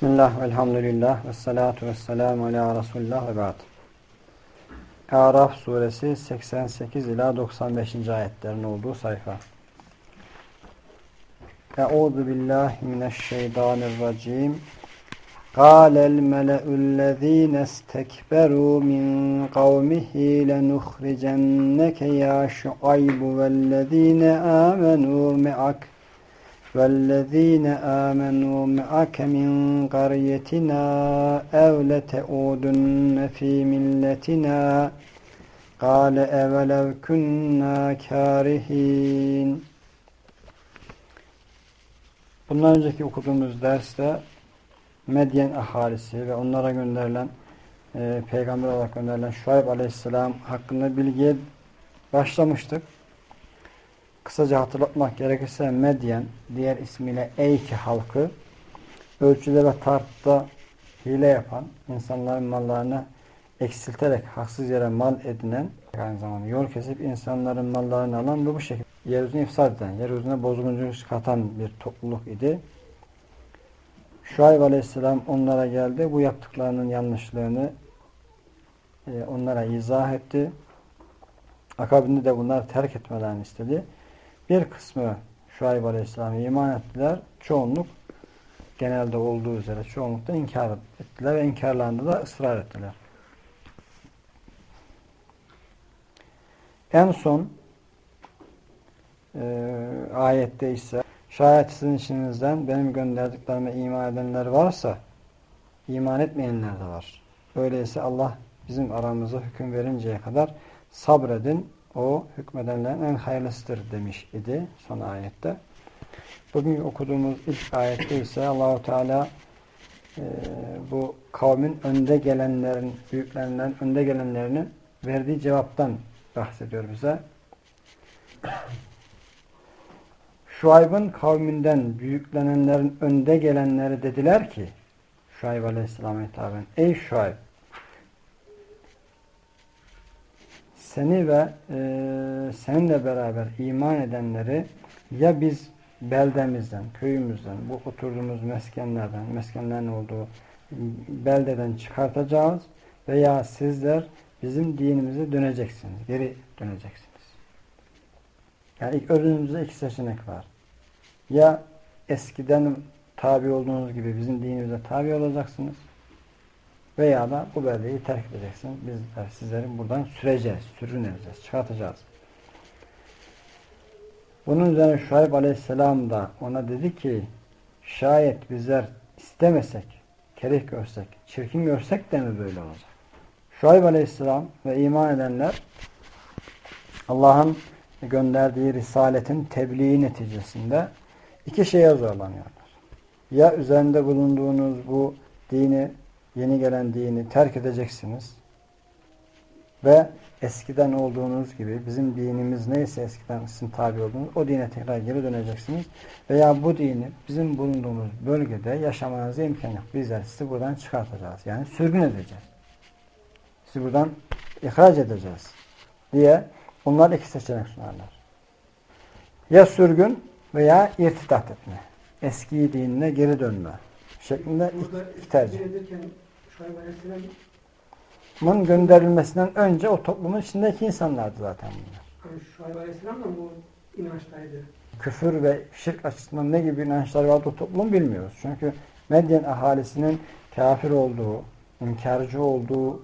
Bismillah, elhamdülillah, ve salatu ve selamu ala Resulullah ve ba'd. Araf suresi 88 ila 95. ayetlerin olduğu sayfa. Euzu billahi mineşşeytanirracim. Kâlel mele'ullezîne istekberû min kavmihi lenuhricenneke ya şuaybu vellezîne âmenû me'ak. وَالَّذ۪ينَ آمَنُوا مَعَكَ مِنْ قَرْيَتِنَا اَوْ لَتَعُودُنَّ ف۪ي مِلَّتِنَا قَالَ اَوَلَوْ كُنَّا كَارِه۪ينَ Bundan önceki okuduğumuz derste Medyen ahalisi ve onlara gönderilen e, peygamber olarak gönderilen Şuayb aleyhisselam hakkında bilgiye başlamıştık. Kısaca hatırlatmak gerekirse Medyen, diğer ismiyle Eyki halkı, ölçüde ve tartıda hile yapan, insanların mallarını eksilterek haksız yere mal edinen, aynı zamanda yol kesip insanların mallarını alan ve bu şekilde yeryüzünü ifsad eden, yeryüzüne bozgunculuk katan bir topluluk idi. Şuayb Aleyhisselam onlara geldi. Bu yaptıklarının yanlışlığını e, onlara izah etti. Akabinde de bunları terk etmelerini istedi. Bir kısmı Şuayb Aleyhisselam'a iman ettiler. Çoğunluk genelde olduğu üzere çoğunlukta inkar ettiler ve inkarlarında da ısrar ettiler. En son e, ayette ise şayet sizin içinizden benim gönderdiklerime iman edenler varsa iman etmeyenler de var. Öyleyse Allah bizim aramıza hüküm verinceye kadar sabredin o hükmedenlerin en hayırlısıdır demiş idi son ayette. Bugün okuduğumuz ilk ayette ise Allahu Teala e, bu kavmin önde gelenlerin, büyüklerinden önde gelenlerinin verdiği cevaptan bahsediyor bize. Şuayb'ın kavminden büyüklenenlerin önde gelenleri dediler ki Şuayb Aleyhisselam'a hitaben Ey Şuayb seni ve e, seninle beraber iman edenleri ya biz beldemizden, köyümüzden, bu oturduğumuz meskenlerden, meskenlerin olduğu beldeden çıkartacağız veya sizler bizim dinimize döneceksiniz, geri döneceksiniz. Yani ilk önümüzde iki seçenek var. Ya eskiden tabi olduğunuz gibi bizim dinimize tabi olacaksınız veya da bu beldeyi terk edeceksin. Biz sizlerin buradan süreceğiz, sürüneceğiz, çıkartacağız. Bunun üzerine Şuayb Aleyhisselam da ona dedi ki şayet bizler istemesek, kerih görsek, çirkin görsek de mi böyle olacak? Şuayb Aleyhisselam ve iman edenler Allah'ın gönderdiği risaletin tebliği neticesinde iki şeye zorlanıyorlar. Ya üzerinde bulunduğunuz bu dini yeni gelen dini terk edeceksiniz ve eskiden olduğunuz gibi bizim dinimiz neyse eskiden sizin tabi olduğunuz o dine tekrar geri döneceksiniz veya bu dini bizim bulunduğumuz bölgede yaşamanıza imkan yok. Bizler sizi buradan çıkartacağız. Yani sürgün edeceğiz. Sizi buradan ihraç edeceğiz diye onlar iki seçenek sunarlar. Ya sürgün veya irtidat etme. Eski dinine geri dönme şeklinde iki tercih. Bunun gönderilmesinden önce o toplumun içindeki insanlardı zaten bunlar. Yani Şuayb Aleyhisselam da bu inançtaydı. Küfür ve şirk açısından ne gibi inançlar vardı o toplum bilmiyoruz. Çünkü Medyen ahalisinin kafir olduğu, inkarcı olduğu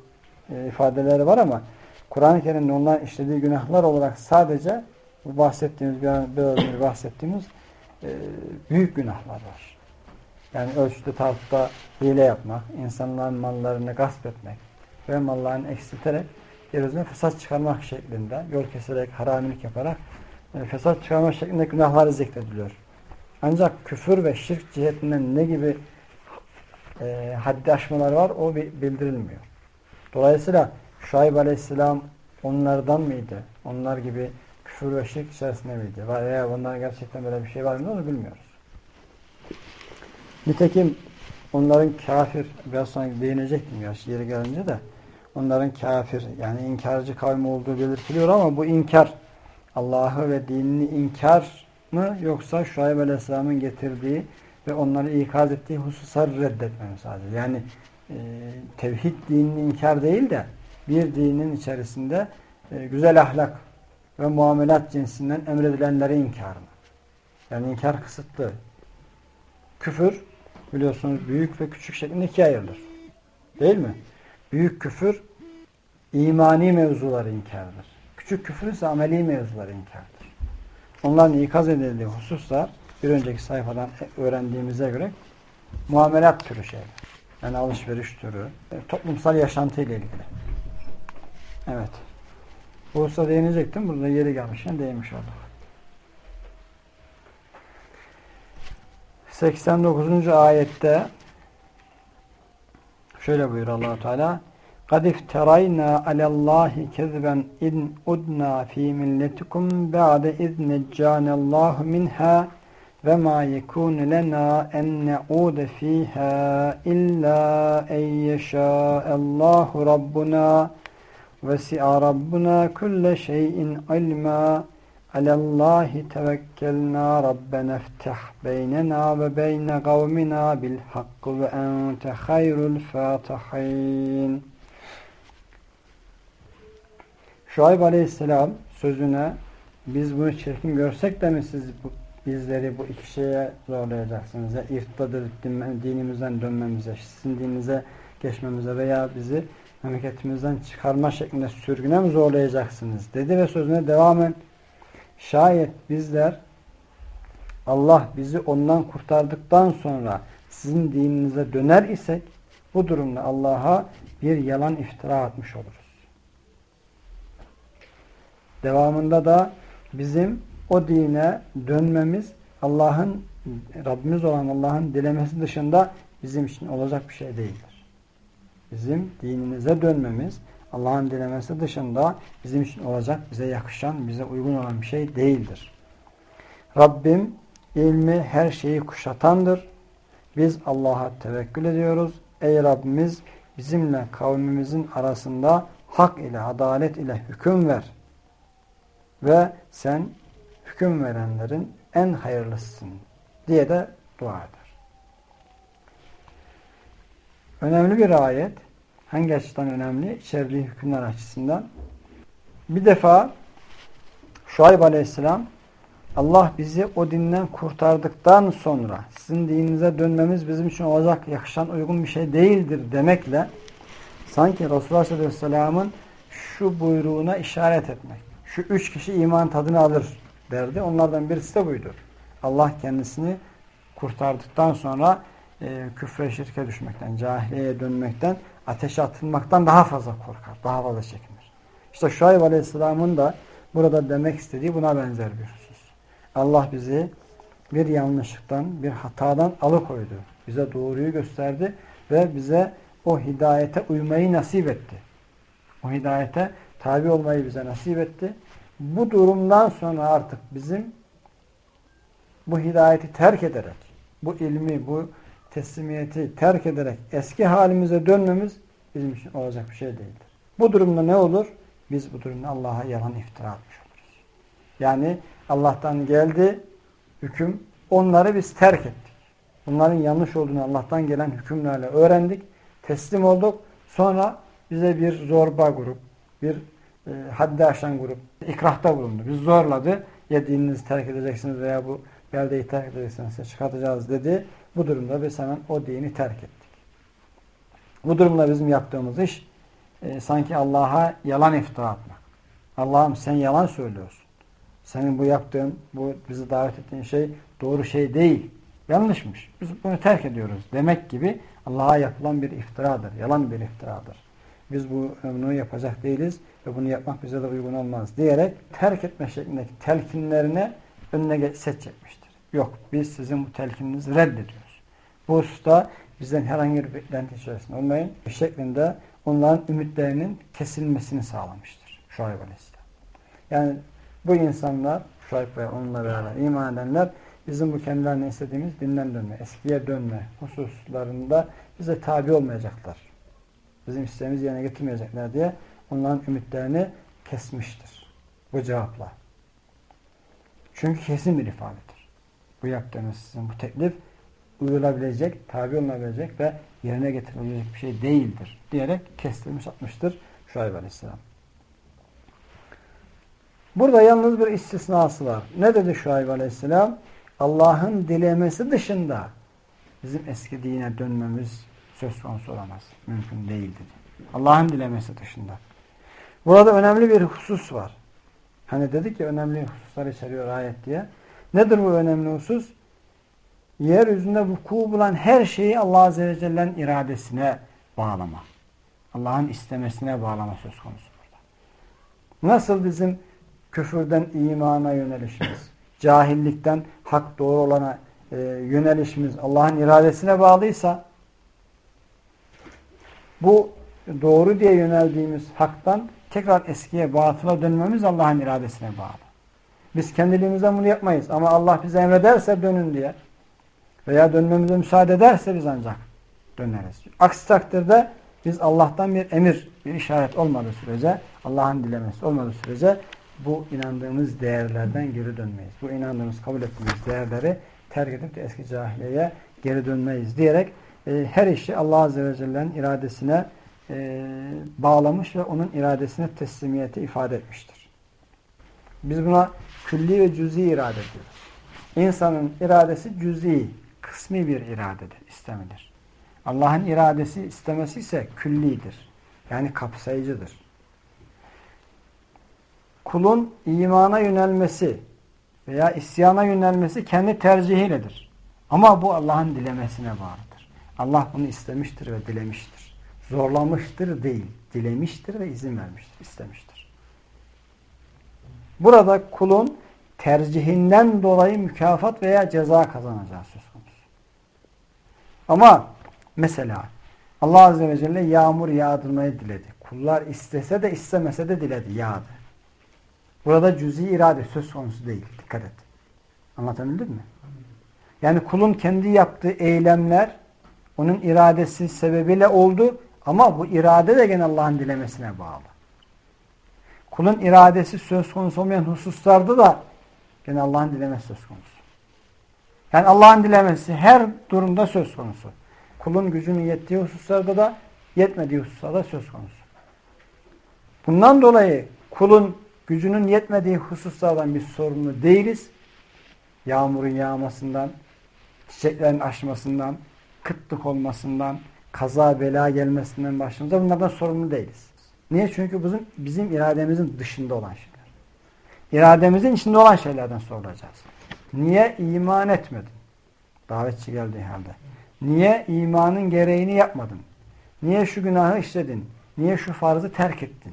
e, ifadeleri var ama Kur'an-ı Kerim'de onların işlediği günahlar olarak sadece bu bahsettiğimiz, biraz önce bahsettiğimiz e, büyük günahlar var. Yani ölçüde tartıda hile yapmak, insanların mallarını gasp etmek ve mallarını eksilterek yeryüzüne fesat çıkarmak şeklinde, yol keserek, haramilik yaparak e, fesat çıkarmak şeklinde günahları zikrediliyor. Ancak küfür ve şirk cihetinden ne gibi e, haddi aşmalar var o bildirilmiyor. Dolayısıyla Şuayb Aleyhisselam onlardan mıydı? Onlar gibi küfür ve şirk içerisinde miydi? Veya onların gerçekten böyle bir şey var mı onu bilmiyoruz. Nitekim onların kafir, biraz sonra değinecektim yaş yeri gelince de onların kafir yani inkarcı kavmi olduğu belirtiliyor ama bu inkar Allah'ı ve dinini inkar mı yoksa Şuayb Aleyhisselam'ın getirdiği ve onları ikaz ettiği hususları reddetmemiz lazım. Yani e, tevhid dinini inkar değil de bir dinin içerisinde e, güzel ahlak ve muamelat cinsinden emredilenleri inkarını. Yani inkar kısıtlı. Küfür biliyorsunuz büyük ve küçük şeklinde ikiye ayrılır. Değil mi? Büyük küfür imani mevzuları inkardır. Küçük küfür ise ameli mevzuları inkardır. Onların ikaz edildiği hususlar bir önceki sayfadan öğrendiğimize göre muamelat türü şeyler. Yani alışveriş türü, e, toplumsal yaşantı ile ilgili. Evet. Bu hususa değinecektim. Burada yeri gelmişken değinmiş olduk. 89. ayette şöyle buyur allah Teala قَدْ اِفْتَرَيْنَا عَلَى اللّٰهِ كَذِبًا اِنْ اُدْنَا ف۪ي مِلَّتِكُمْ بَعْدَ اِذْ نَجَّانَ اللّٰهُ مِنْهَا وَمَا يَكُونُ لَنَا اَنْ نَعُودَ ف۪يهَا اِلَّا اَنْ يَشَاءَ اللّٰهُ رَبُّنَا وَسِعَ رَبُّنَا كُلَّ شَيْءٍ عِلْمًا Alallahi tevekkelna Rabbena iftah beynena ve beyne kavmina bil hakkı ve ente hayrul fatihin. Şuayb aleyhisselam sözüne biz bunu çirkin görsek de mi siz bu, bizleri bu iki şeye zorlayacaksınız? Ya irtidadır dinimizden dönmemize, sizin dininize geçmemize veya bizi memleketimizden çıkarma şeklinde sürgüne mi zorlayacaksınız? Dedi ve sözüne devam devamen şayet bizler Allah bizi ondan kurtardıktan sonra sizin dininize döner isek bu durumda Allah'a bir yalan iftira atmış oluruz. Devamında da bizim o dine dönmemiz Allah'ın Rabbimiz olan Allah'ın dilemesi dışında bizim için olacak bir şey değildir. Bizim dininize dönmemiz Allah'ın dilemesi dışında bizim için olacak, bize yakışan, bize uygun olan bir şey değildir. Rabbim ilmi her şeyi kuşatandır. Biz Allah'a tevekkül ediyoruz. Ey Rabbimiz bizimle kavmimizin arasında hak ile, adalet ile hüküm ver ve sen hüküm verenlerin en hayırlısısın diye de dua eder. Önemli bir ayet. Hangi açıdan önemli? İçerdiği hükümler açısından. Bir defa Şuayb Aleyhisselam Allah bizi o dinden kurtardıktan sonra sizin dininize dönmemiz bizim için olacak yakışan uygun bir şey değildir demekle sanki Resulullah Aleyhisselam'ın şu buyruğuna işaret etmek şu üç kişi iman tadını alır derdi. Onlardan birisi de buydu. Allah kendisini kurtardıktan sonra e, küfre şirke düşmekten, cahiliyeye dönmekten, ateşe atılmaktan daha fazla korkar, daha fazla çekinir. İşte Şuayb Aleyhisselam'ın da burada demek istediği buna benzer bir husus. Allah bizi bir yanlışlıktan, bir hatadan alıkoydu. Bize doğruyu gösterdi ve bize o hidayete uymayı nasip etti. O hidayete tabi olmayı bize nasip etti. Bu durumdan sonra artık bizim bu hidayeti terk ederek, bu ilmi, bu teslimiyeti terk ederek eski halimize dönmemiz bizim için olacak bir şey değildir. Bu durumda ne olur? Biz bu durumda Allah'a yalan iftira atmış oluruz. Yani Allah'tan geldi hüküm, onları biz terk ettik. Bunların yanlış olduğunu Allah'tan gelen hükümlerle öğrendik, teslim olduk. Sonra bize bir zorba grup, bir e, haddi aşan grup ikrahta bulundu. Biz zorladı. Ya terk edeceksiniz veya bu beldeyi terk edeceksiniz size çıkartacağız dedi. Bu durumda biz hemen o dini terk ettik. Bu durumda bizim yaptığımız iş e, sanki Allah'a yalan iftira atmak. Allah'ım sen yalan söylüyorsun. Senin bu yaptığın, bu bizi davet ettiğin şey doğru şey değil. Yanlışmış. Biz bunu terk ediyoruz. Demek gibi Allah'a yapılan bir iftiradır. Yalan bir iftiradır. Biz bu bunu yapacak değiliz ve bunu yapmak bize de uygun olmaz diyerek terk etme şeklindeki telkinlerine önüne set çekmiştir. Yok biz sizin bu telkininizi reddediyoruz. Bu hususta bizden herhangi bir beklenti içerisinde olmayın şeklinde onların ümitlerinin kesilmesini sağlamıştır. Şuayb Aleyhisselam. Yani bu insanlar Şuayb ve onunla beraber iman edenler bizim bu kendilerine istediğimiz dinden dönme, eskiye dönme hususlarında bize tabi olmayacaklar. Bizim isteğimizi yerine getirmeyecekler diye onların ümitlerini kesmiştir. Bu cevapla. Çünkü kesin bir ifadedir. Bu yaptığınız sizin bu teklif uyulabilecek, tabi olunabilecek ve yerine getirilebilecek bir şey değildir diyerek kestirmiş atmıştır Şuayb Aleyhisselam. Burada yalnız bir istisnası var. Ne dedi Şuayb Aleyhisselam? Allah'ın dilemesi dışında bizim eski dine dönmemiz söz konusu olamaz. Mümkün değil dedi. Allah'ın dilemesi dışında. Burada önemli bir husus var. Hani dedik ya önemli hususlar içeriyor ayet diye. Nedir bu önemli husus? Yeryüzünde vuku bulan her şeyi Allah Azze ve Celle'nin iradesine bağlama. Allah'ın istemesine bağlama söz konusu burada. Nasıl bizim küfürden imana yönelişimiz, cahillikten hak doğru olana e, yönelişimiz Allah'ın iradesine bağlıysa bu doğru diye yöneldiğimiz haktan tekrar eskiye batıla dönmemiz Allah'ın iradesine bağlı. Biz kendiliğimizden bunu yapmayız ama Allah bize emrederse dönün diye veya dönmemize müsaade ederse biz ancak döneriz. Aksi takdirde biz Allah'tan bir emir, bir işaret olmadığı sürece, Allah'ın dilemesi olmadığı sürece bu inandığımız değerlerden geri dönmeyiz. Bu inandığımız, kabul ettiğimiz değerleri terk edip de eski cahiliyeye geri dönmeyiz diyerek e, her işi Allah Azze ve Celle'nin iradesine e, bağlamış ve onun iradesine teslimiyeti ifade etmiştir. Biz buna külli ve cüzi irade diyoruz. İnsanın iradesi cüzi, kısmi bir iradedir, istemidir. Allah'ın iradesi, istemesi ise küllidir. Yani kapsayıcıdır. Kulun imana yönelmesi veya isyana yönelmesi kendi tercihiyledir. Ama bu Allah'ın dilemesine bağlıdır. Allah bunu istemiştir ve dilemiştir. Zorlamıştır değil, dilemiştir ve izin vermiştir, istemiştir. Burada kulun tercihinden dolayı mükafat veya ceza kazanacağı söz konusu. Ama mesela Allah Azze ve Celle yağmur yağdırmayı diledi. Kullar istese de istemese de diledi, yağdı. Burada cüzi irade söz konusu değil. Dikkat et. Anlatabildim mi? Yani kulun kendi yaptığı eylemler onun iradesi sebebiyle oldu ama bu irade de gene Allah'ın dilemesine bağlı. Kulun iradesi söz konusu olmayan hususlarda da gene Allah'ın dilemesi söz konusu. Yani Allah'ın dilemesi her durumda söz konusu. Kulun gücünün yettiği hususlarda da yetmediği hususlarda söz konusu. Bundan dolayı kulun gücünün yetmediği hususlardan bir sorumlu değiliz. Yağmurun yağmasından, çiçeklerin açmasından, kıtlık olmasından, kaza bela gelmesinden başımıza bunlardan sorumlu değiliz. Niye? Çünkü bizim, bizim irademizin dışında olan şeyler. İrademizin içinde olan şeylerden sorulacağız. Niye iman etmedin? Davetçi geldiği halde. Niye imanın gereğini yapmadın? Niye şu günahı işledin? Niye şu farzı terk ettin?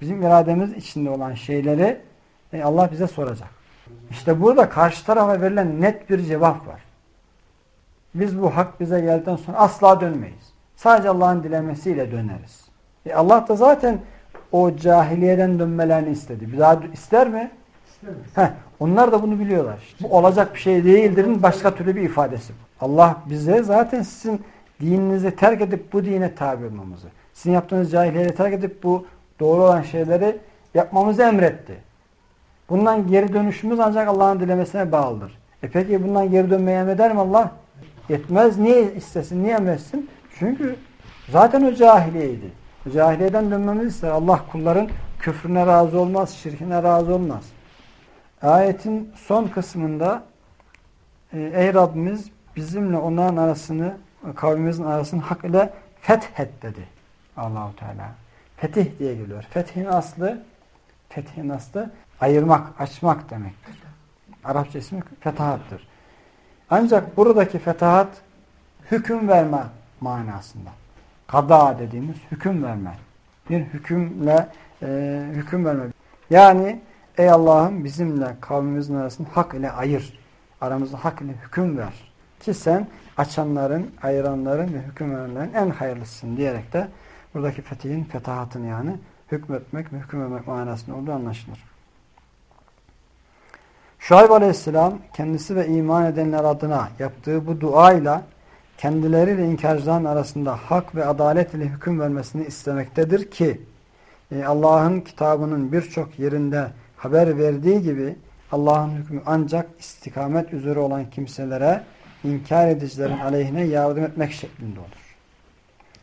Bizim irademiz içinde olan şeyleri e, Allah bize soracak. İşte burada karşı tarafa verilen net bir cevap var. Biz bu hak bize geldikten sonra asla dönmeyiz. Sadece Allah'ın dilemesiyle döneriz. E Allah da zaten o cahiliyeden dönmelerini istedi. Bir daha ister mi? Heh, onlar da bunu biliyorlar. Bu olacak bir şey değildirin başka türlü bir ifadesi. Allah bize zaten sizin dininizi terk edip bu dine tabi olmamızı, sizin yaptığınız cahiliyeti terk edip bu doğru olan şeyleri yapmamızı emretti. Bundan geri dönüşümüz ancak Allah'ın dilemesine bağlıdır. E peki bundan geri dönmeyi emreder mi Allah? Yetmez. Niye istesin? Niye emretsin? Çünkü zaten o cahiliyeydi. Cahiliyeden dönmemizi ister. Allah kulların küfrüne razı olmaz, şirkine razı olmaz. Ayetin son kısmında e, ey Rabbimiz bizimle onların arasını, kavmimizin arasını hak ile fethet dedi. Allahu Teala. Fetih diye geliyor. Fethin aslı fethin aslı ayırmak, açmak demektir. Arapça ismi fetahattır. Ancak buradaki fetahat hüküm verme manasında. Kada dediğimiz hüküm verme. Bir hükümle e, hüküm verme. Yani ey Allah'ım bizimle kavmimizin arasında hak ile ayır. Aramızda hak ile hüküm ver. Ki sen açanların, ayıranların ve hüküm verenlerin en hayırlısın diyerek de buradaki fetihin fetahatını yani hükmetmek ve hüküm vermek manasında olduğu anlaşılır. Şuayb Aleyhisselam kendisi ve iman edenler adına yaptığı bu duayla kendileri ve inkarcıların arasında hak ve adalet ile hüküm vermesini istemektedir ki e, Allah'ın kitabının birçok yerinde haber verdiği gibi Allah'ın hükmü ancak istikamet üzere olan kimselere inkar edicilerin aleyhine yardım etmek şeklinde olur.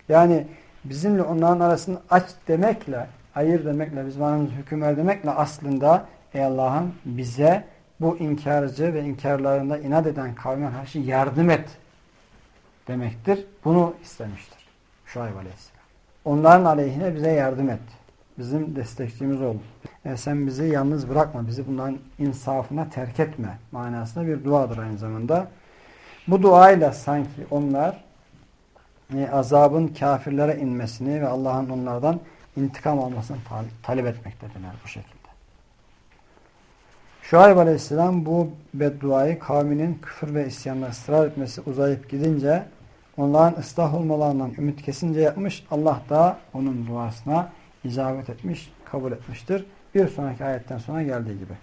Yani bizimle onların arasını aç demekle, ayır demekle, biz bana hüküm ver demekle aslında ey Allah'ım bize bu inkarcı ve inkarlarında inat eden kavme karşı yardım et demektir. Bunu istemiştir. Şuayb Aleyhisselam. Onların aleyhine bize yardım et. Bizim destekçimiz ol. E sen bizi yalnız bırakma. Bizi bunların insafına terk etme manasında bir duadır aynı zamanda. Bu duayla sanki onlar e, azabın kafirlere inmesini ve Allah'ın onlardan intikam almasını talep etmektedirler bu şekilde. Şuayb Aleyhisselam bu bedduayı kavminin küfür ve isyanla ısrar etmesi uzayıp gidince onların ıslah olmalarından ümit kesince yapmış. Allah da onun duasına icabet etmiş, kabul etmiştir. Bir sonraki ayetten sonra geldiği gibi.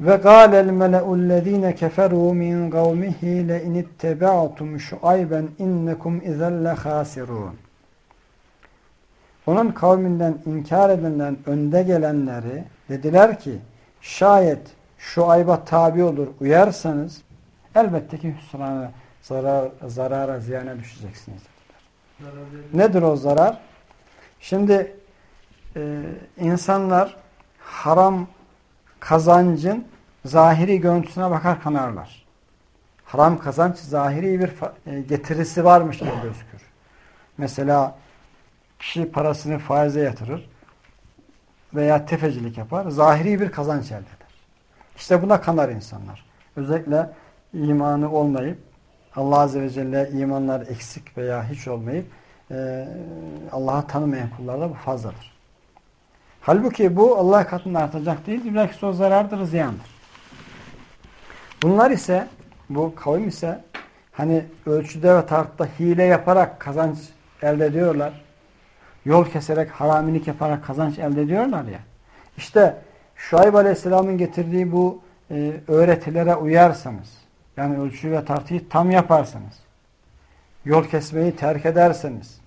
Ve gâlel mele'ullezîne keferû min kavmihi le inittebe'tum şuayben innekum izelle khasirûn. Onun kavminden inkar edenlerin önde gelenleri dediler ki şayet şu ayba tabi olur uyarsanız elbette ki hüsrana zarar, zarara ziyana düşeceksiniz dediler. Nedir o zarar? Şimdi e, insanlar haram kazancın zahiri görüntüsüne bakar kanarlar. Haram kazanç zahiri bir e, getirisi varmış gibi gözükür. Mesela kişi parasını faize yatırır veya tefecilik yapar. Zahiri bir kazanç elde eder. İşte buna kanar insanlar. Özellikle imanı olmayıp Allah Azze ve Celle imanlar eksik veya hiç olmayıp e, Allah'ı tanımayan kullarda bu fazladır. Halbuki bu Allah katında artacak değil. Bilakis o zarardır, ziyandır. Bunlar ise bu kavim ise hani ölçüde ve tartıda hile yaparak kazanç elde ediyorlar. Yol keserek haramilik yaparak kazanç elde ediyorlar ya. İşte Şuayb Aleyhisselam'ın getirdiği bu e, öğretilere uyarsanız yani ölçü ve tartıyı tam yaparsanız yol kesmeyi terk ederseniz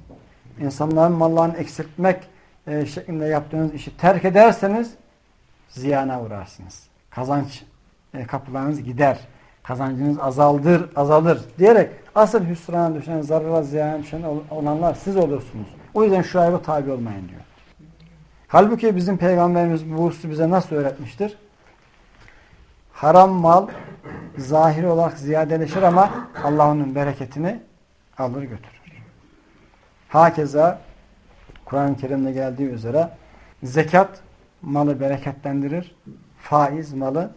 insanların mallarını eksiltmek e, şeklinde yaptığınız işi terk ederseniz ziyana uğrarsınız. Kazanç e, kapılarınız gider. Kazancınız azaldır, azalır diyerek asıl hüsrana düşen, zarara ziyana düşen olanlar siz olursunuz. O yüzden şu ayıba tabi olmayın diyor. Halbuki bizim peygamberimiz bu hususu bize nasıl öğretmiştir? Haram mal zahiri olarak ziyadeleşir ama Allah onun bereketini alır götürür. Hakeza Kur'an-ı Kerim'de geldiği üzere zekat malı bereketlendirir, faiz malı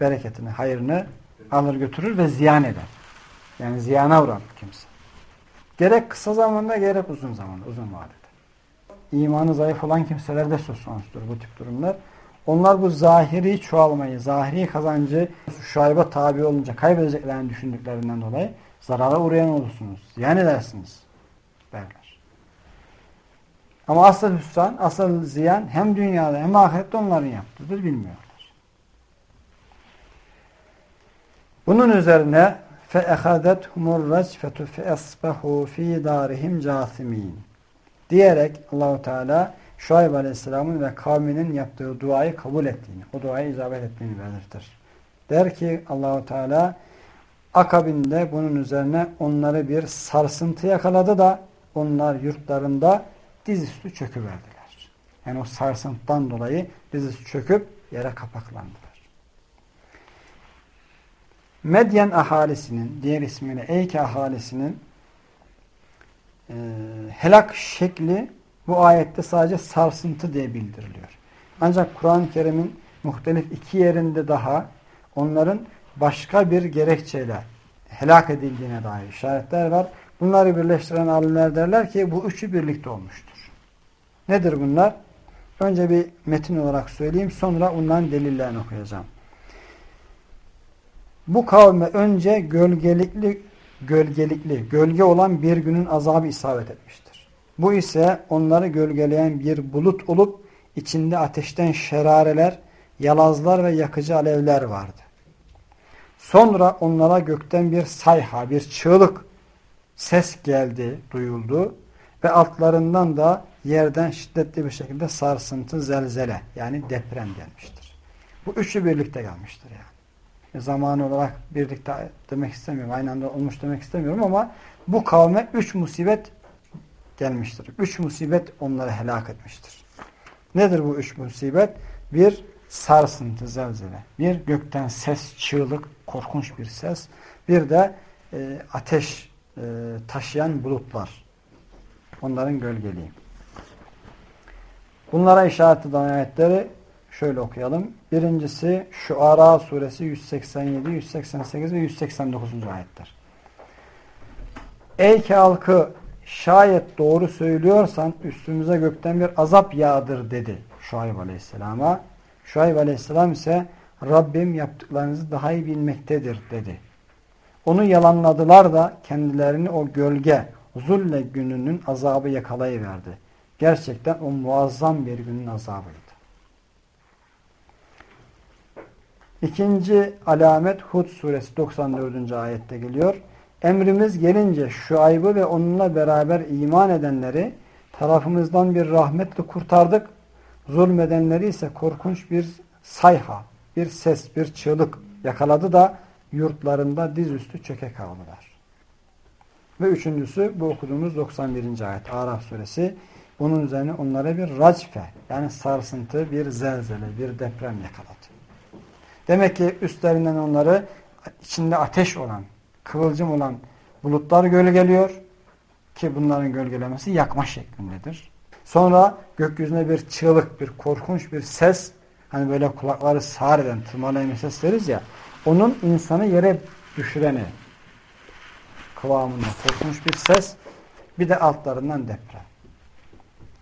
bereketini, hayırını alır götürür ve ziyan eder. Yani ziyana uğrar kimse. Gerek kısa zamanda gerek uzun zamanda, uzun vadede. İmanı zayıf olan kimselerde söz konusudur bu tip durumlar. Onlar bu zahiri çoğalmayı, zahiri kazancı şaibe tabi olunca kaybedeceklerini düşündüklerinden dolayı zarara uğrayan olursunuz. Ziyan edersiniz derler. Ama asıl hüsran, asıl ziyan hem dünyada hem ahirette onların yaptığıdır bilmiyorlar. Bunun üzerine فَاَخَذَتْهُمُ الرَّجْفَةُ فَاَصْبَحُوا ف۪ي دَارِهِمْ جَاثِم۪ينَ diyerek Allahu Teala Şuayb Aleyhisselam'ın ve kavminin yaptığı duayı kabul ettiğini, o duaya icabet ettiğini belirtir. Der ki Allahu Teala akabinde bunun üzerine onları bir sarsıntı yakaladı da onlar yurtlarında dizüstü çöküverdiler. Yani o sarsıntıdan dolayı dizüstü çöküp yere kapaklandılar. Medyen ahalisinin, diğer ismiyle Eyke ahalisinin e, helak şekli bu ayette sadece sarsıntı diye bildiriliyor. Ancak Kur'an-ı Kerim'in muhtelif iki yerinde daha onların başka bir gerekçeyle helak edildiğine dair işaretler var. Bunları birleştiren alimler derler ki bu üçü birlikte olmuştur. Nedir bunlar? Önce bir metin olarak söyleyeyim sonra ondan delillerini okuyacağım. Bu kavme önce gölgelikli gölgelikli, gölge olan bir günün azabı isabet etmiştir. Bu ise onları gölgeleyen bir bulut olup içinde ateşten şerareler, yalazlar ve yakıcı alevler vardı. Sonra onlara gökten bir sayha, bir çığlık ses geldi, duyuldu ve altlarından da yerden şiddetli bir şekilde sarsıntı, zelzele yani deprem gelmiştir. Bu üçü birlikte gelmiştir yani. zamanı olarak birlikte demek istemiyorum. Aynı anda olmuş demek istemiyorum ama bu kavme üç musibet gelmiştir. Üç musibet onları helak etmiştir. Nedir bu üç musibet? Bir sarsıntı, zelzele. Bir gökten ses, çığlık, korkunç bir ses. Bir de e, ateş e, taşıyan bulutlar. Onların gölgeliği. Bunlara işaret eden ayetleri şöyle okuyalım. Birincisi Şuara suresi 187, 188 ve 189. ayetler. Ey ki halkı şayet doğru söylüyorsan üstümüze gökten bir azap yağdır dedi Şuayb Aleyhisselam'a. Şuayb Aleyhisselam ise Rabbim yaptıklarınızı daha iyi bilmektedir dedi. Onu yalanladılar da kendilerini o gölge zulle gününün azabı yakalayıverdi. Gerçekten o muazzam bir günün azabıydı. İkinci alamet Hud suresi 94. ayette geliyor. Emrimiz gelince şu aybı ve onunla beraber iman edenleri tarafımızdan bir rahmetle kurtardık. Zulmedenleri ise korkunç bir sayha, bir ses, bir çığlık yakaladı da yurtlarında dizüstü çöke kaldılar. Ve üçüncüsü bu okuduğumuz 91. ayet Araf suresi. Bunun üzerine onlara bir racfe yani sarsıntı, bir zelzele, bir deprem yakaladı. Demek ki üstlerinden onları içinde ateş olan, kıvılcım olan bulutlar gölgeliyor ki bunların gölgelemesi yakma şeklindedir. Sonra gökyüzüne bir çığlık, bir korkunç bir ses hani böyle kulakları sağır eden, tırmalayan ses deriz ya onun insanı yere düşüreni kıvamında korkunç bir ses bir de altlarından deprem.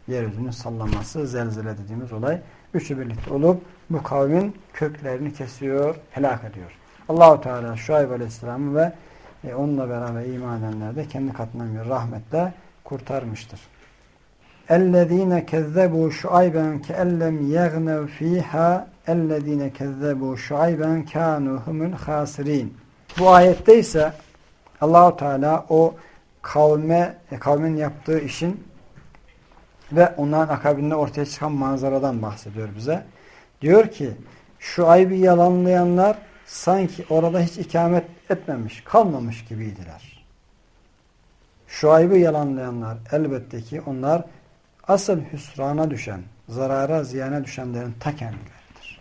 Yeryüzünün sallanması, zelzele dediğimiz olay üçü birlikte olup bu kavmin köklerini kesiyor, helak ediyor. Allahu Teala Şuayb Aleyhisselam'ı ve e, onunla beraber iman edenler de kendi katından bir rahmetle kurtarmıştır. اَلَّذ۪ينَ كَذَّبُوا شُعَيْبًا كَاَلَّمْ يَغْنَوْ ف۪يهَا اَلَّذ۪ينَ كَذَّبُوا شُعَيْبًا كَانُوا هُمُ الْخَاسِر۪ينَ Bu ayette ise Allahu Teala o kavme, e, kavmin yaptığı işin ve onların akabinde ortaya çıkan manzaradan bahsediyor bize. Diyor ki şu ayıbı yalanlayanlar sanki orada hiç ikamet etmemiş, kalmamış gibiydiler. Şu ayıbı yalanlayanlar elbette ki onlar asıl hüsrana düşen, zarara, ziyana düşenlerin ta kendileridir.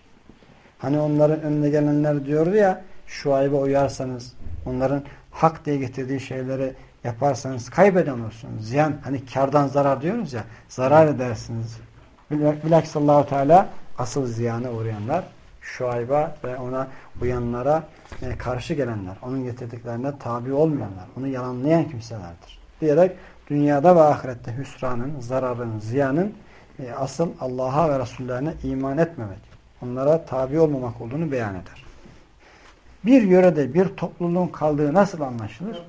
Hani onların önüne gelenler diyordu ya şu ayıba uyarsanız, onların hak diye getirdiği şeyleri yaparsanız kaybeden olursunuz. Ziyan, hani kardan zarar diyoruz ya, zarar edersiniz. Bilakis allah Teala asıl ziyana uğrayanlar, şuayba ve ona uyanlara e, karşı gelenler, onun getirdiklerine tabi olmayanlar, onu yalanlayan kimselerdir. Diyerek dünyada ve ahirette hüsranın, zararın, ziyanın e, asıl Allah'a ve Resullerine iman etmemek, onlara tabi olmamak olduğunu beyan eder. Bir yörede bir topluluğun kaldığı nasıl anlaşılır?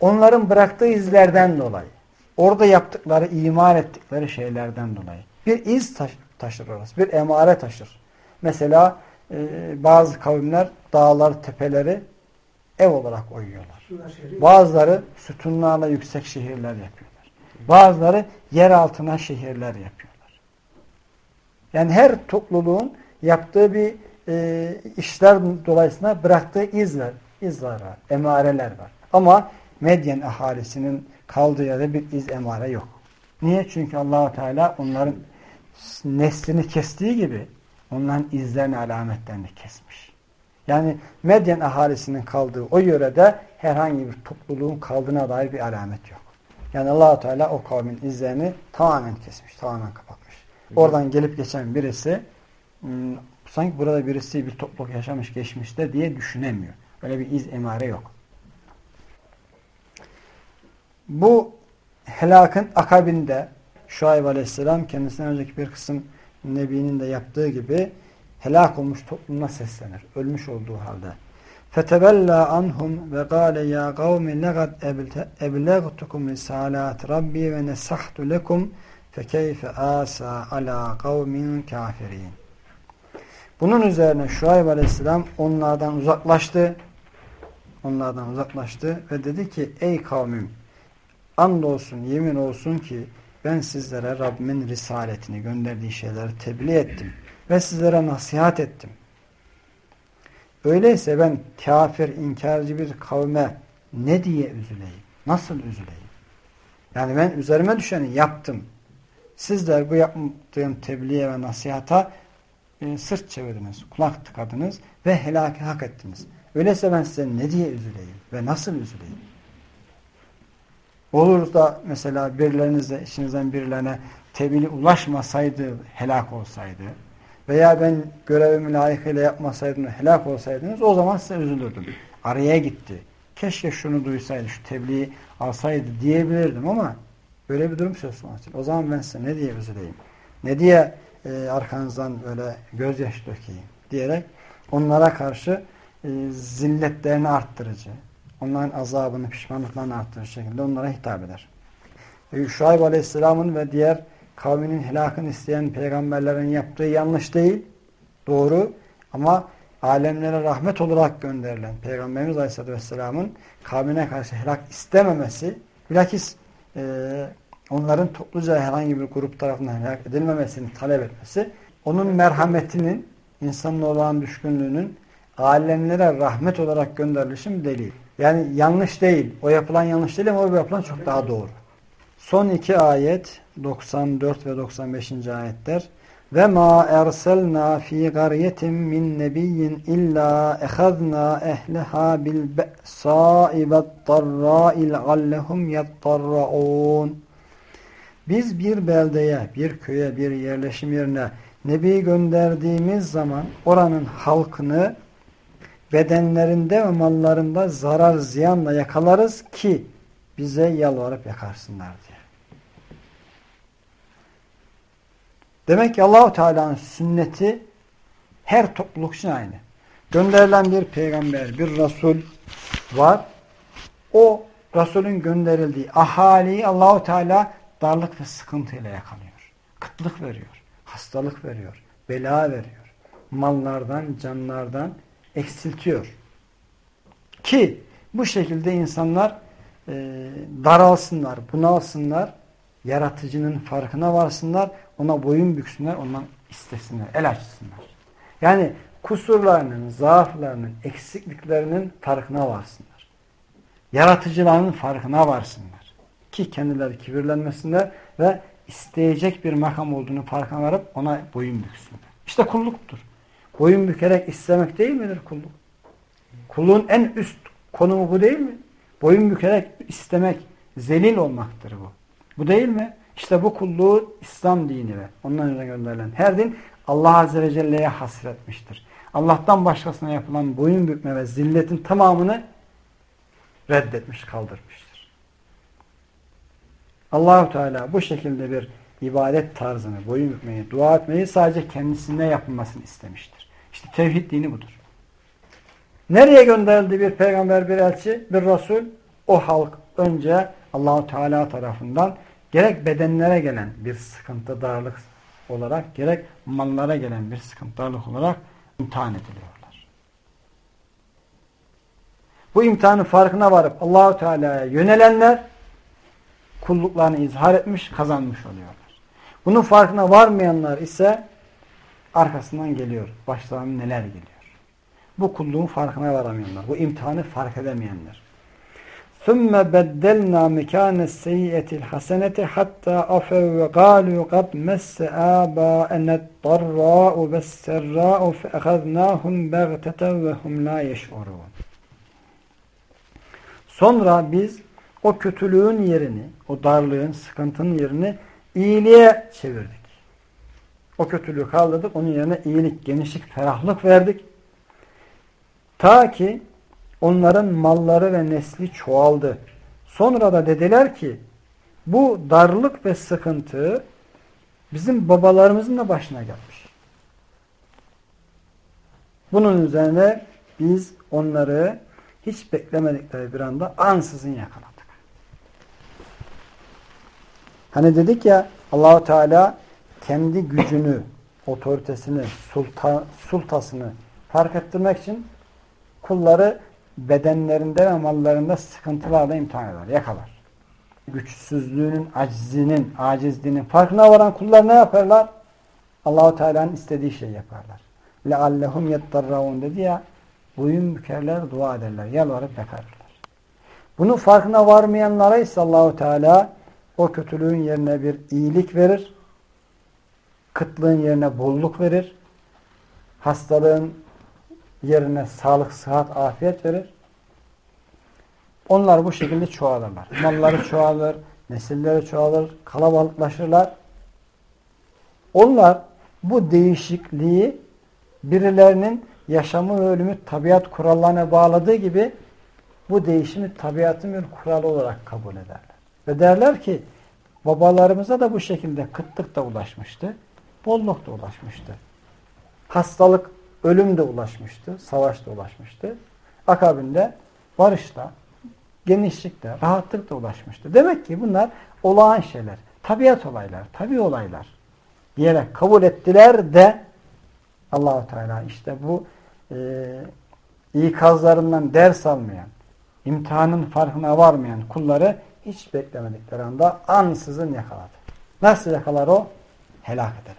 Onların bıraktığı izlerden dolayı. Orada yaptıkları, iman ettikleri şeylerden dolayı. Bir iz taşır orası. Bir emare taşır. Mesela e, bazı kavimler dağlar, tepeleri ev olarak oyuyorlar. Bazıları sütunlarla yüksek şehirler yapıyorlar. Bazıları yer altına şehirler yapıyorlar. Yani her topluluğun yaptığı bir e, işler dolayısıyla bıraktığı izler, izler var, emareler var. Ama Medyen ahalisinin kaldığı yerde bir iz emare yok. Niye? Çünkü Allahu Teala onların neslini kestiği gibi onların izlerini alametlerini kesmiş. Yani Medyen ahalisinin kaldığı o yörede herhangi bir topluluğun kaldığına dair bir alamet yok. Yani allah Teala o kavmin izlerini tamamen kesmiş, tamamen kapatmış. Oradan gelip geçen birisi hmm, sanki burada birisi bir topluluk yaşamış geçmişte diye düşünemiyor. Öyle bir iz emare yok. Bu helakın akabinde Şuayb Aleyhisselam kendisinden önceki bir kısım Nebi'nin de yaptığı gibi helak olmuş toplumuna seslenir. Ölmüş olduğu halde. فَتَبَلَّا عَنْهُمْ وَقَالَ يَا قَوْمِ لَقَدْ اَبْلَغْتُكُمْ رِسَالَاتِ رَبِّي وَنَسَحْتُ لَكُمْ فَكَيْفَ آسَى عَلَى قَوْمٍ كَافِرِينَ Bunun üzerine Şuayb Aleyhisselam onlardan uzaklaştı. Onlardan uzaklaştı ve dedi ki ey kavmim andolsun yemin olsun ki ben sizlere Rabbimin risaletini gönderdiği şeyleri tebliğ ettim ve sizlere nasihat ettim. Öyleyse ben kafir, inkarcı bir kavme ne diye üzüleyim? Nasıl üzüleyim? Yani ben üzerime düşeni yaptım. Sizler bu yaptığım tebliğe ve nasihata e, sırt çevirdiniz, kulak tıkadınız ve helaki hak ettiniz. Öyleyse ben size ne diye üzüleyim ve nasıl üzüleyim? Olur da mesela birilerinizde işinizden birilerine tebliğ ulaşmasaydı helak olsaydı veya ben görevimi layıkıyla yapmasaydım helak olsaydınız o zaman size üzülürdüm. Araya gitti. Keşke şunu duysaydı, şu tebliği alsaydı diyebilirdim ama böyle bir durum söz konusu. O zaman ben size ne diye üzüleyim? Ne diye e, arkanızdan böyle gözyaşı dökeyim diyerek onlara karşı e, zilletlerini arttırıcı, onların azabını, pişmanlıklarını arttırıcı şekilde onlara hitap eder. Şuayb Aleyhisselam'ın ve diğer kavminin helakını isteyen peygamberlerin yaptığı yanlış değil, doğru ama alemlere rahmet olarak gönderilen Peygamberimiz Aleyhisselatü Vesselam'ın kavmine karşı helak istememesi, bilakis e, onların topluca herhangi bir grup tarafından helak edilmemesini talep etmesi, onun merhametinin, insanın olan düşkünlüğünün alemlere rahmet olarak gönderilişim delil. Yani yanlış değil. O yapılan yanlış değil ama o yapılan çok daha doğru. Son iki ayet 94 ve 95. ayetler ve ma erselna fi qaryetin min nebiyyin illa ehazna ehleha bil be'sa'i ve't-darra'i la'allehum. Biz bir beldeye, bir köye, bir yerleşim yerine nebi gönderdiğimiz zaman oranın halkını bedenlerinde ve mallarında zarar ziyanla yakalarız ki bize yalvarıp yakarsınlar diye. Demek ki Allahu Teala'nın sünneti her topluluk için aynı. Gönderilen bir peygamber, bir Resul var. O Resulün gönderildiği ahaliyi Allahu Teala darlık ve sıkıntıyla yakalıyor. Kıtlık veriyor, hastalık veriyor, bela veriyor. Mallardan, canlardan eksiltiyor. Ki bu şekilde insanlar e, daralsınlar, bunalsınlar, yaratıcının farkına varsınlar, ona boyun büksünler, ondan istesinler, el açsınlar. Yani kusurlarının, zaaflarının, eksikliklerinin farkına varsınlar. Yaratıcılarının farkına varsınlar. Ki kendileri kibirlenmesinler ve isteyecek bir makam olduğunu farkına varıp ona boyun büksünler. İşte kulluktur. Boyun bükerek istemek değil midir kulluk? Kulluğun en üst konumu bu değil mi? Boyun bükerek istemek, zelil olmaktır bu. Bu değil mi? İşte bu kulluğu İslam dini ve ondan önce gönderilen her din Allah Azze ve Celle'ye hasretmiştir. Allah'tan başkasına yapılan boyun bükme ve zilletin tamamını reddetmiş, kaldırmıştır. Allahu Teala bu şekilde bir ibadet tarzını, boyun bükmeyi, dua etmeyi sadece kendisine yapılmasını istemiştir. İşte tevhid dini budur. Nereye gönderildi bir peygamber, bir elçi, bir Resul? O halk önce Allahu Teala tarafından gerek bedenlere gelen bir sıkıntı, darlık olarak, gerek mallara gelen bir sıkıntı, darlık olarak imtihan ediliyorlar. Bu imtihanın farkına varıp Allahu Teala'ya yönelenler kulluklarını izhar etmiş, kazanmış oluyorlar. Bunun farkına varmayanlar ise arkasından geliyor. Başlarına neler geliyor. Bu kulluğun farkına varamayanlar. Bu imtihanı fark edemeyenler. ثُمَّ بَدَّلْنَا مِكَانَ السَّيِّئَةِ الْحَسَنَةِ حَتَّى أَفَوْا وَقَالُوا قَدْ مَسَّ آبَاءَنَا الضَّرَّاءُ وَالسَّرَّاءُ فَأَخَذْنَاهُمْ بَغْتَةً وَهُمْ لَا يَشْعُرُونَ Sonra biz o kötülüğün yerini, o darlığın, sıkıntının yerini iyiliğe çevirdik. O kötülüğü kaldırdık, onun yerine iyilik, genişlik, ferahlık verdik. Ta ki onların malları ve nesli çoğaldı. Sonra da dediler ki bu darlık ve sıkıntı bizim babalarımızın da başına gelmiş. Bunun üzerine biz onları hiç beklemedikleri bir anda ansızın yakaladık. Hani dedik ya Allahu Teala kendi gücünü, otoritesini, sulta, sultasını fark ettirmek için kulları bedenlerinde ve mallarında sıkıntılarla imtihan eder, yakalar. Güçsüzlüğünün, acizinin, acizliğinin farkına varan kullar ne yaparlar? Allahu Teala'nın istediği şeyi yaparlar. لَعَلَّهُمْ يَتَّرَّعُونَ dedi ya boyun bükerler, dua ederler, yalvarıp yakarırlar. Bunun farkına varmayanlara ise Allahu Teala o kötülüğün yerine bir iyilik verir. Kıtlığın yerine bolluk verir. Hastalığın yerine sağlık, sıhhat, afiyet verir. Onlar bu şekilde çoğalırlar. Malları çoğalır, nesilleri çoğalır, kalabalıklaşırlar. Onlar bu değişikliği birilerinin yaşamı ve ölümü tabiat kurallarına bağladığı gibi bu değişimi tabiatın bir kuralı olarak kabul ederler. Ve derler ki babalarımıza da bu şekilde kıtlık da ulaşmıştı, bolluk da ulaşmıştı. Hastalık, ölüm de ulaşmıştı, savaş da ulaşmıştı. Akabinde barışta, genişlikte, rahatlık da ulaşmıştı. Demek ki bunlar olağan şeyler, tabiat olaylar, tabi olaylar diyerek kabul ettiler de Allahu Teala işte bu e, ikazlarından ders almayan, imtihanın farkına varmayan kulları hiç beklemedikleri anda ansızın yakaladı. Nasıl yakalar o? Helak ederek.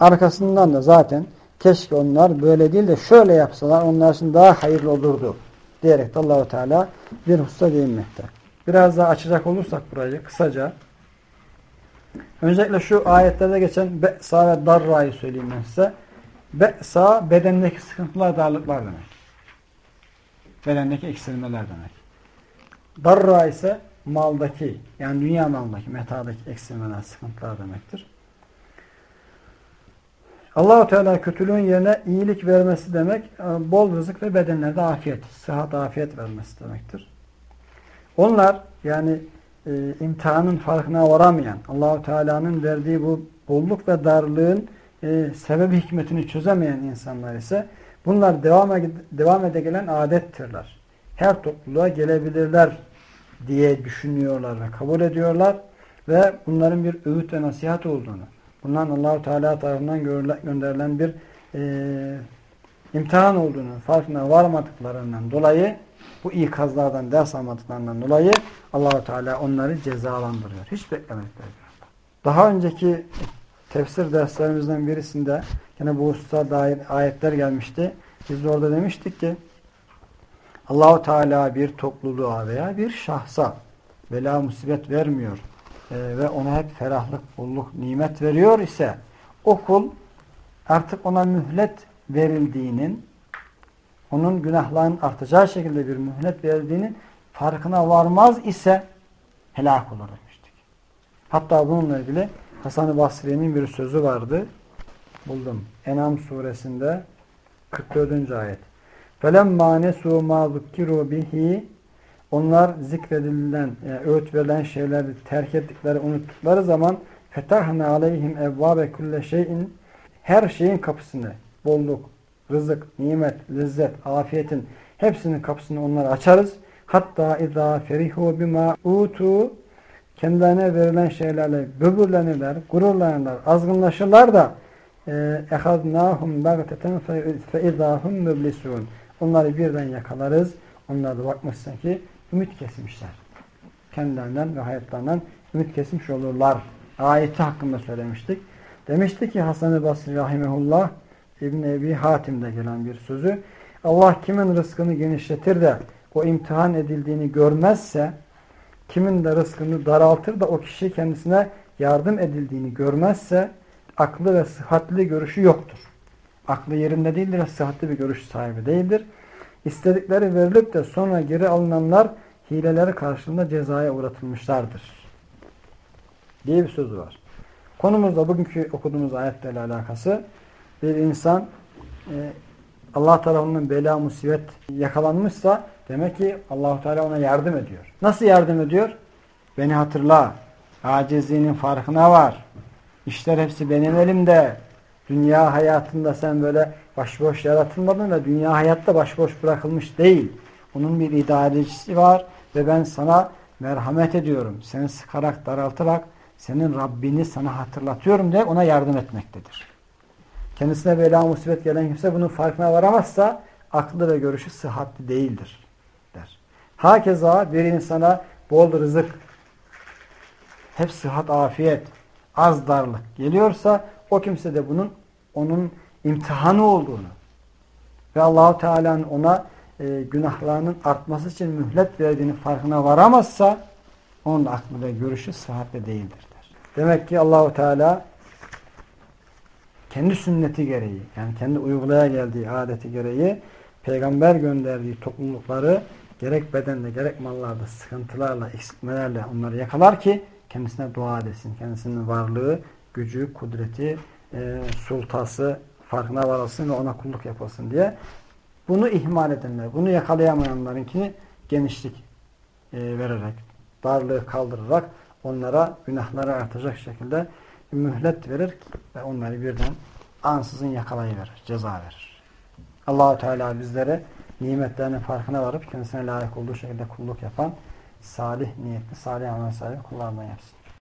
Arkasından da zaten keşke onlar böyle değil de şöyle yapsalar onlar için daha hayırlı olurdu diyerek Allahu Teala bir hususa değinmekte. Biraz daha açacak olursak burayı kısaca Öncelikle şu ayetlerde geçen Be'sa ve Darra'yı söyleyeyim ben size. Be'sa bedendeki sıkıntılar, darlıklar demek. Bedendeki eksilmeler demek. Darra ise maldaki yani dünya malındaki, metadaki eksilmeler, sıkıntılar demektir. Allahu Teala kötülüğün yerine iyilik vermesi demek, e, bol rızık ve bedenlerde afiyet, sıhhat, afiyet vermesi demektir. Onlar yani e, imtihanın farkına varamayan, Allahu Teala'nın verdiği bu bolluk ve darlığın e, sebebi hikmetini çözemeyen insanlar ise bunlar devam, devam ede gelen adettirler. Her topluluğa gelebilirler diye düşünüyorlar ve kabul ediyorlar ve bunların bir öğüt ve nasihat olduğunu, bundan Allahu Teala tarafından gönderilen bir e, imtihan olduğunu farkına varmadıklarından dolayı bu ikazlardan ders almadıklarından dolayı Allahu Teala onları cezalandırıyor. Hiç beklemedikleri Daha önceki tefsir derslerimizden birisinde yine bu hususa dair ayetler gelmişti. Biz de orada demiştik ki Allahu Teala bir topluluğa veya bir şahsa bela musibet vermiyor e, ve ona hep ferahlık, bolluk, nimet veriyor ise o kul artık ona mühlet verildiğinin onun günahların artacağı şekilde bir mühlet verildiğinin farkına varmaz ise helak olur demiştik. Hatta bununla ilgili Hasan-ı Basri'nin bir sözü vardı. Buldum. Enam suresinde 44. ayet. فَلَمَّا نَسُوا مَا ذُكِّرُوا بِهِ Onlar zikredilen, yani öğüt verilen şeyleri terk ettikleri, unuttukları zaman فَتَحْنَا عَلَيْهِمْ اَوَّابَ كُلَّ şeyin Her şeyin kapısını, bolluk, rızık, nimet, lezzet, afiyetin hepsinin kapısını onlara açarız. Hatta izâ ferihu bima utu kendilerine verilen şeylerle böbürlenirler, gururlanırlar, azgınlaşırlar da ehadnâhum bagteten fe izâhum müblisun. Onları birden yakalarız. Onlar da bakmışsın ki ümit kesmişler. Kendilerinden ve hayatlarından ümit kesmiş olurlar. Ayeti hakkında söylemiştik. Demişti ki Hasan-ı Basri Rahimehullah İbn Ebi Hatim'de gelen bir sözü. Allah kimin rızkını genişletir de o imtihan edildiğini görmezse kimin de rızkını daraltır da o kişi kendisine yardım edildiğini görmezse aklı ve sıhhatli görüşü yoktur. Aklı yerinde değildir sıhhatli bir görüş sahibi değildir. İstedikleri verilip de sonra geri alınanlar hileleri karşılığında cezaya uğratılmışlardır. Diye bir sözü var. Konumuzda bugünkü okuduğumuz ayetlerle alakası bir insan e, Allah tarafından bela musibet yakalanmışsa demek ki Allahu Teala ona yardım ediyor. Nasıl yardım ediyor? Beni hatırla. Acizliğinin farkına var. İşler hepsi benim elimde. Dünya hayatında sen böyle başboş yaratılmadın ve dünya hayatta başboş bırakılmış değil. Onun bir idarecisi var ve ben sana merhamet ediyorum. Seni sıkarak, daraltarak senin Rabbini sana hatırlatıyorum diye ona yardım etmektedir. Kendisine bela musibet gelen kimse bunun farkına varamazsa aklı ve görüşü sıhhatli değildir. Der. Hakeza bir insana bol rızık, hep sıhhat, afiyet, az darlık geliyorsa o kimse de bunun onun imtihanı olduğunu ve Allahu Teala'nın ona e, günahlarının artması için mühlet verdiğini farkına varamazsa onun da aklı ve görüşü sıhhatli değildir der. Demek ki Allahu Teala kendi sünneti gereği yani kendi uygulaya geldiği adeti gereği peygamber gönderdiği toplulukları gerek bedende gerek mallarda sıkıntılarla, eksiltmelerle onları yakalar ki kendisine dua edesin. Kendisinin varlığı, gücü, kudreti, e, sultası farkına varasın ve ona kulluk yapasın diye. Bunu ihmal edenler, bunu yakalayamayanlarınkini genişlik e, vererek, darlığı kaldırarak onlara günahları artacak şekilde mühlet verir ve onları birden ansızın yakalayıverir, ceza verir. Allahu Teala bizlere nimetlerinin farkına varıp kendisine layık olduğu şekilde kulluk yapan salih niyetli, salih amel sahibi kullarından yapsın.